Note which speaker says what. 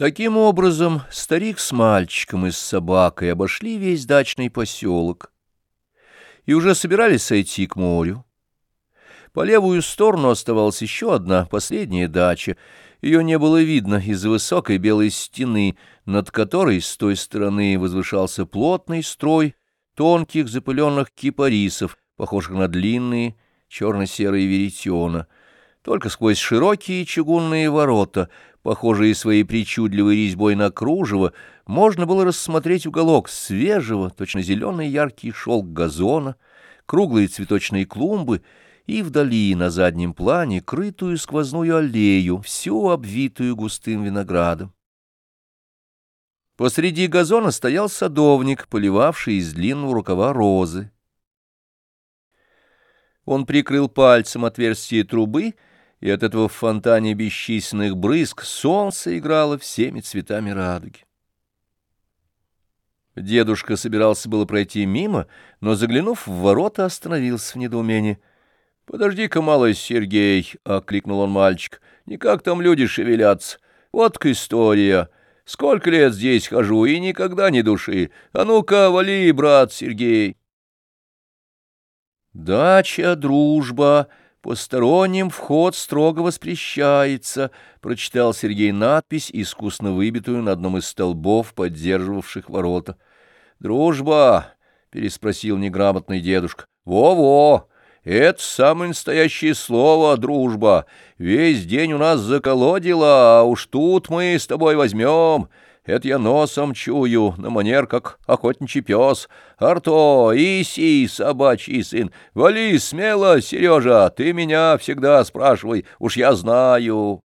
Speaker 1: Таким образом, старик с мальчиком и с собакой обошли весь дачный поселок и уже собирались сойти к морю. По левую сторону оставалась еще одна, последняя дача. Ее не было видно из-за высокой белой стены, над которой с той стороны возвышался плотный строй тонких запыленных кипарисов, похожих на длинные черно-серые веретена. Только сквозь широкие чугунные ворота — похожие своей причудливой резьбой на кружево, можно было рассмотреть уголок свежего, точно зеленый яркий шелк газона, круглые цветочные клумбы и вдали на заднем плане крытую сквозную аллею, всю обвитую густым виноградом. Посреди газона стоял садовник, поливавший из длинного рукава розы. Он прикрыл пальцем отверстие трубы — и от этого в фонтане бесчисленных брызг солнце играло всеми цветами радуги. Дедушка собирался было пройти мимо, но, заглянув в ворота, остановился в недоумении. — Подожди-ка, малый Сергей, — окликнул он мальчик, — никак там люди шевелятся. Вот к история. Сколько лет здесь хожу, и никогда ни души. А ну-ка, вали, брат Сергей. Дача, дружба, «Посторонним вход строго воспрещается», — прочитал Сергей надпись, искусно выбитую на одном из столбов, поддерживавших ворота. «Дружба», — переспросил неграмотный дедушка. «Во-во, это самое настоящее слово «дружба». Весь день у нас заколодило, а уж тут мы с тобой возьмем». Это я носом чую, на манер, как охотничий пес. Арто, иси, собачий сын, вали смело, Сережа, ты меня всегда спрашивай, уж я знаю».